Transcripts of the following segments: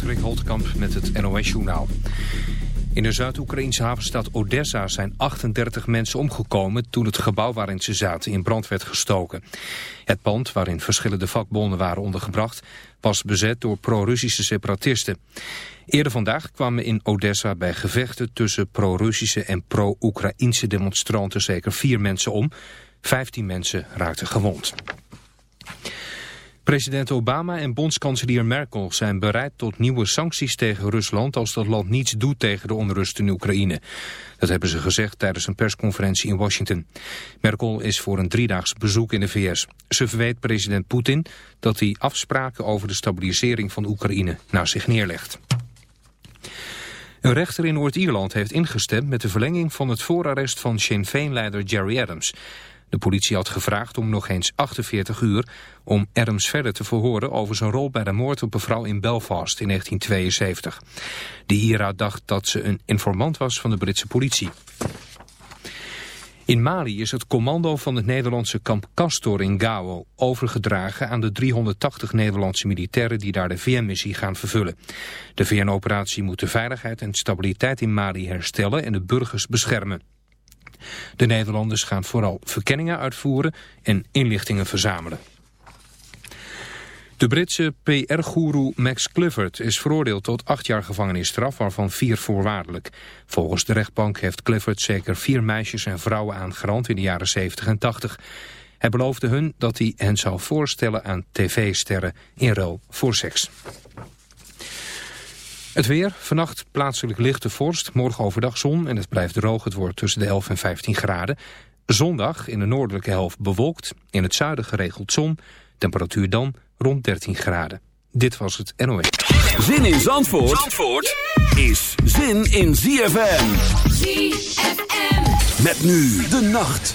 Patrick Holtkamp met het NOS-journaal. In de Zuid-Oekraïnse havenstad Odessa zijn 38 mensen omgekomen... toen het gebouw waarin ze zaten in brand werd gestoken. Het pand, waarin verschillende vakbonden waren ondergebracht... was bezet door pro-Russische separatisten. Eerder vandaag kwamen in Odessa bij gevechten... tussen pro-Russische en pro-Oekraïnse demonstranten zeker vier mensen om. 15 mensen raakten gewond. President Obama en bondskanselier Merkel zijn bereid tot nieuwe sancties tegen Rusland als dat land niets doet tegen de onrust in Oekraïne. Dat hebben ze gezegd tijdens een persconferentie in Washington. Merkel is voor een driedaags bezoek in de VS. Ze verweet president Poetin dat hij afspraken over de stabilisering van Oekraïne naar zich neerlegt. Een rechter in Noord-Ierland heeft ingestemd met de verlenging van het voorarrest van Sinn Féin-leider Jerry Adams. De politie had gevraagd om nog eens 48 uur om Adams verder te verhoren over zijn rol bij de moord op een vrouw in Belfast in 1972. De IRA dacht dat ze een informant was van de Britse politie. In Mali is het commando van het Nederlandse kamp Castor in Gao overgedragen aan de 380 Nederlandse militairen die daar de VN-missie gaan vervullen. De VN-operatie moet de veiligheid en stabiliteit in Mali herstellen en de burgers beschermen. De Nederlanders gaan vooral verkenningen uitvoeren en inlichtingen verzamelen. De Britse PR-goeroe Max Clifford is veroordeeld tot acht jaar gevangenisstraf, waarvan vier voorwaardelijk. Volgens de rechtbank heeft Clifford zeker vier meisjes en vrouwen aangerand in de jaren 70 en 80. Hij beloofde hun dat hij hen zou voorstellen aan tv-sterren in ruil voor seks. Het weer, vannacht plaatselijk lichte vorst, morgen overdag zon en het blijft droog. Het wordt tussen de 11 en 15 graden. Zondag in de noordelijke helft bewolkt, in het zuiden geregeld zon. Temperatuur dan rond 13 graden. Dit was het NOS. Zin in Zandvoort, Zandvoort is zin in ZFM. ZFM. Met nu de nacht.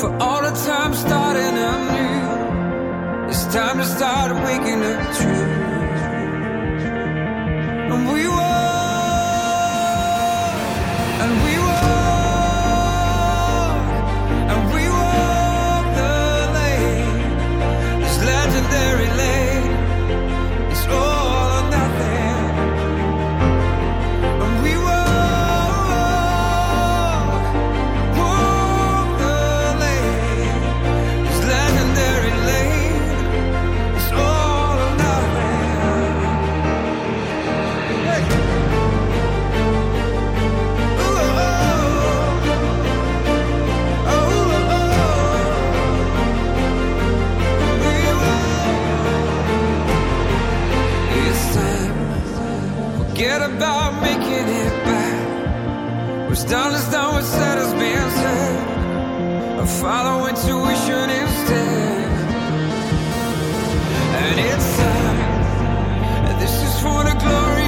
for all the time starting anew. It's time to start waking up truth. done is done, what's said has been said. I follow intuition instead. And it's time, this is for the glory.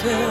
tell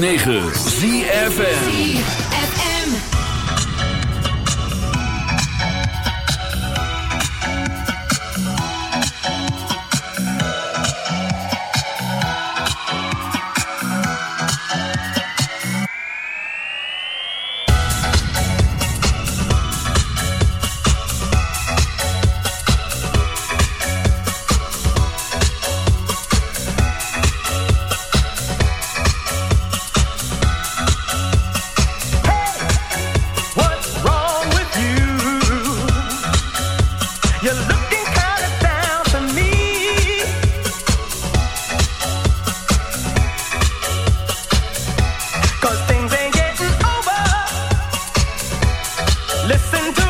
106.9 listen to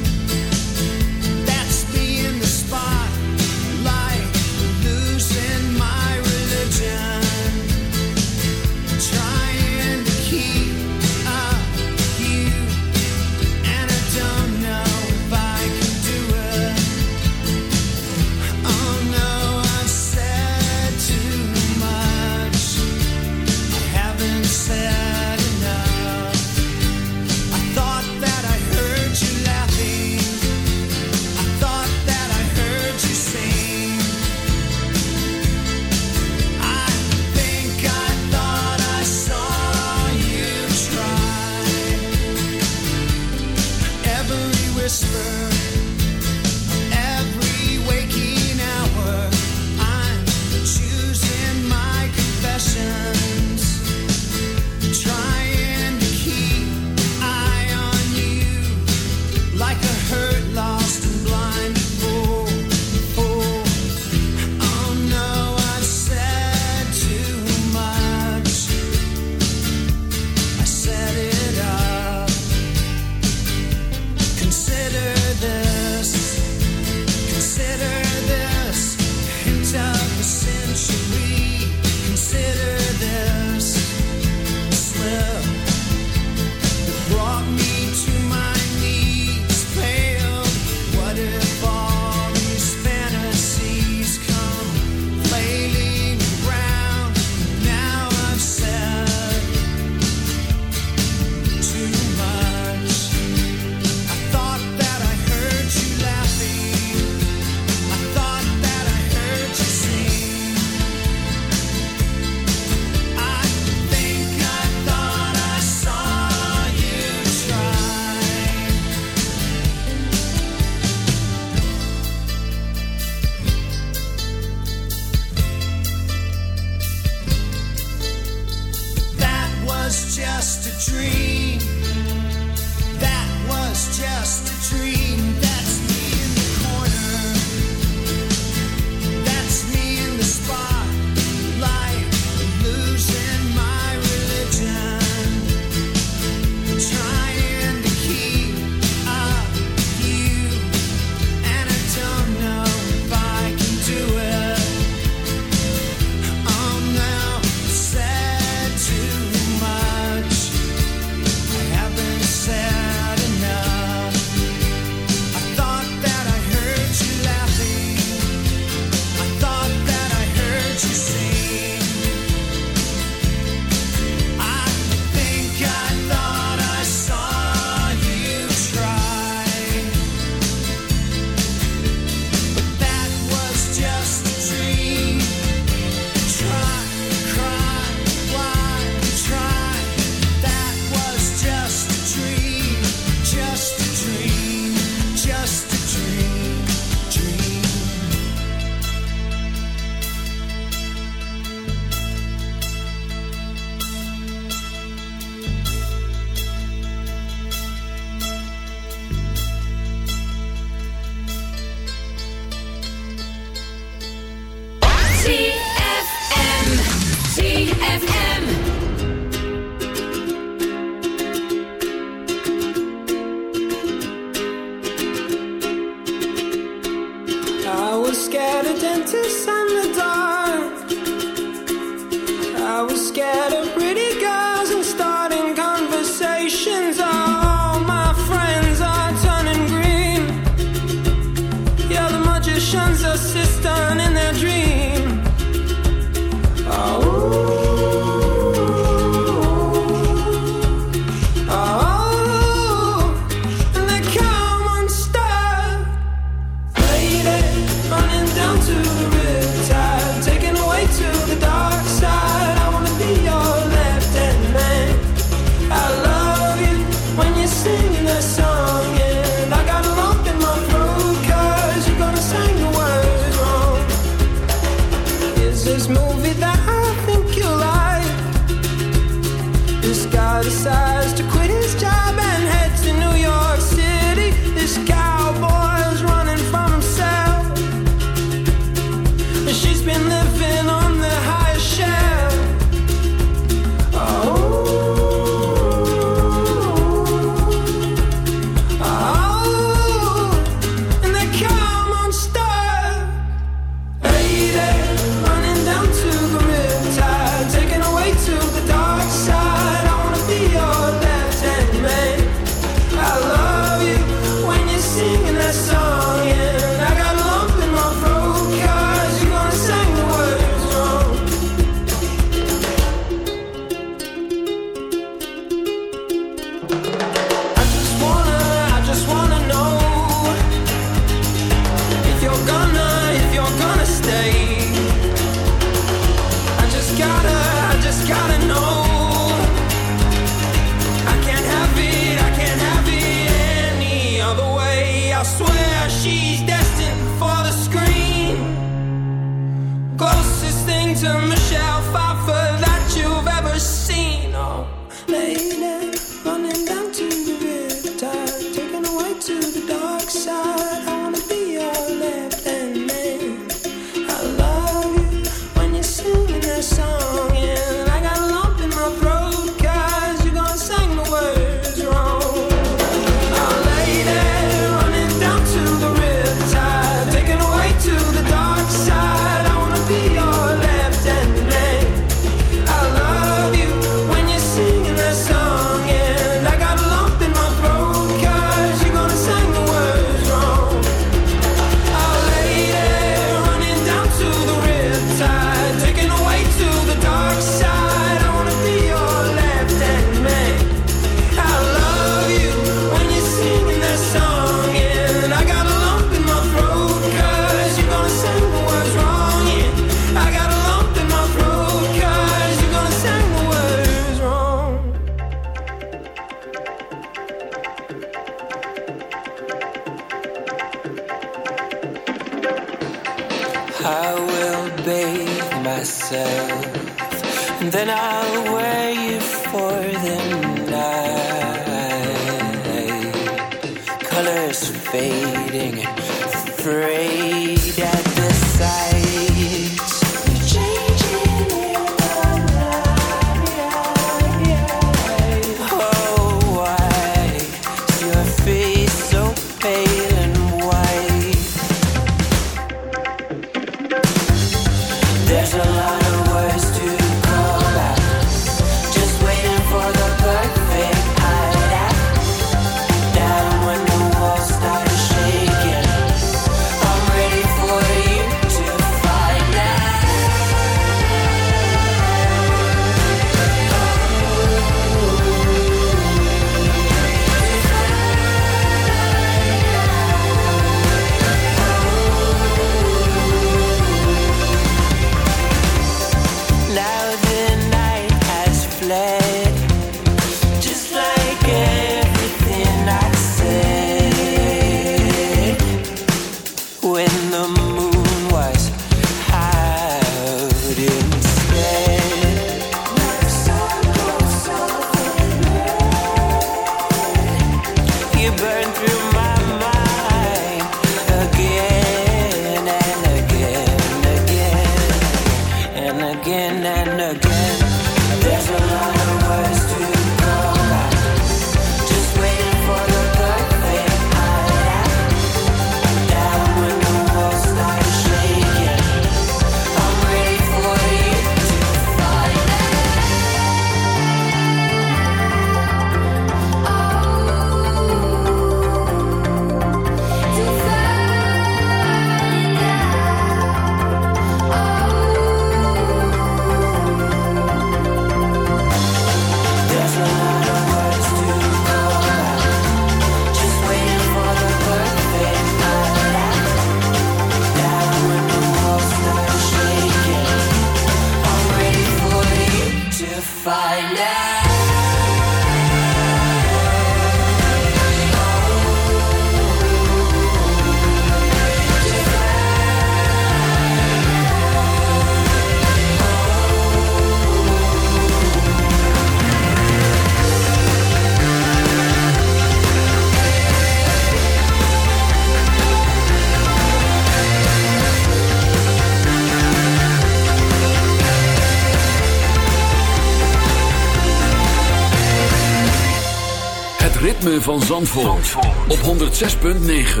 van Zandvoort, op 106.9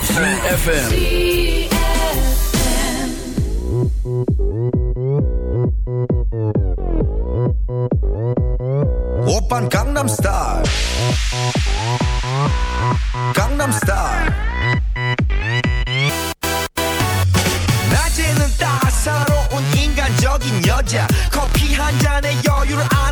CFFM Oppan Gangnam Style. Gangnam Style. 낮에는 여자 커피 한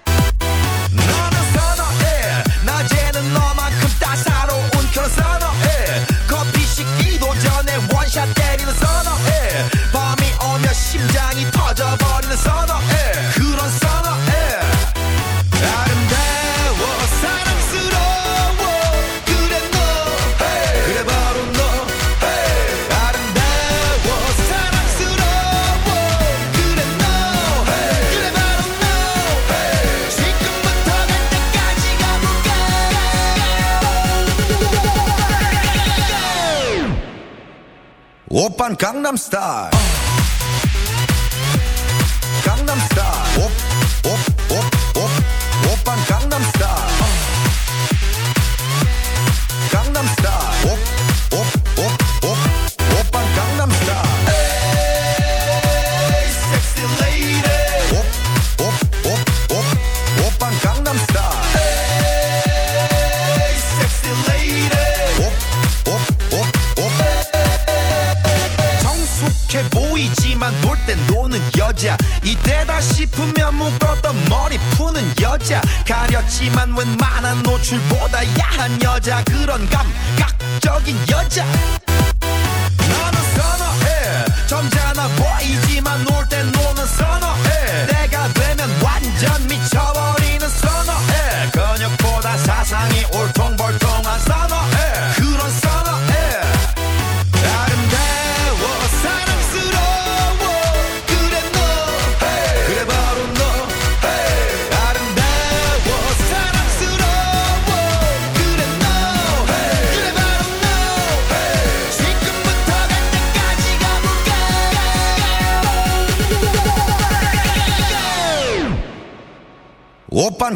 op Gangnam Style.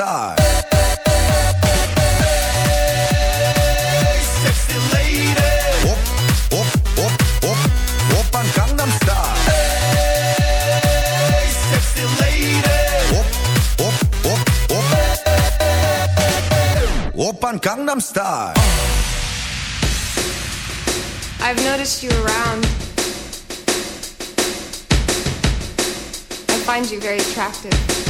star. Gangnam Style. I've noticed you around. I find you very attractive.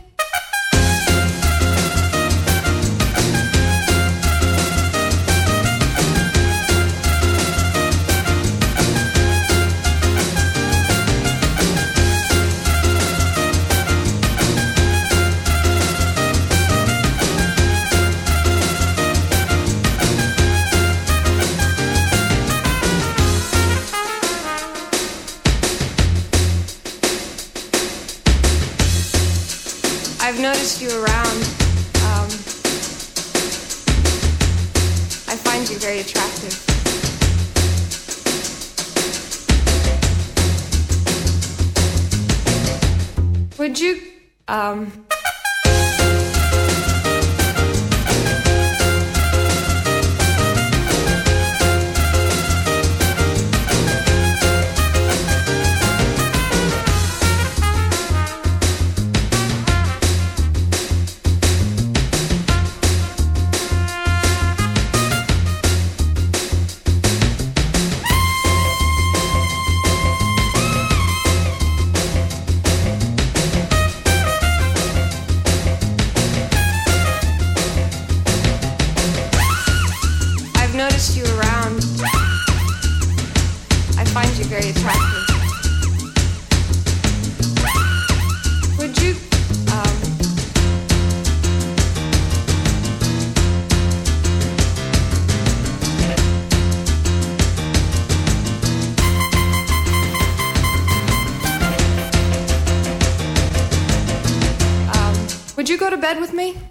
with me?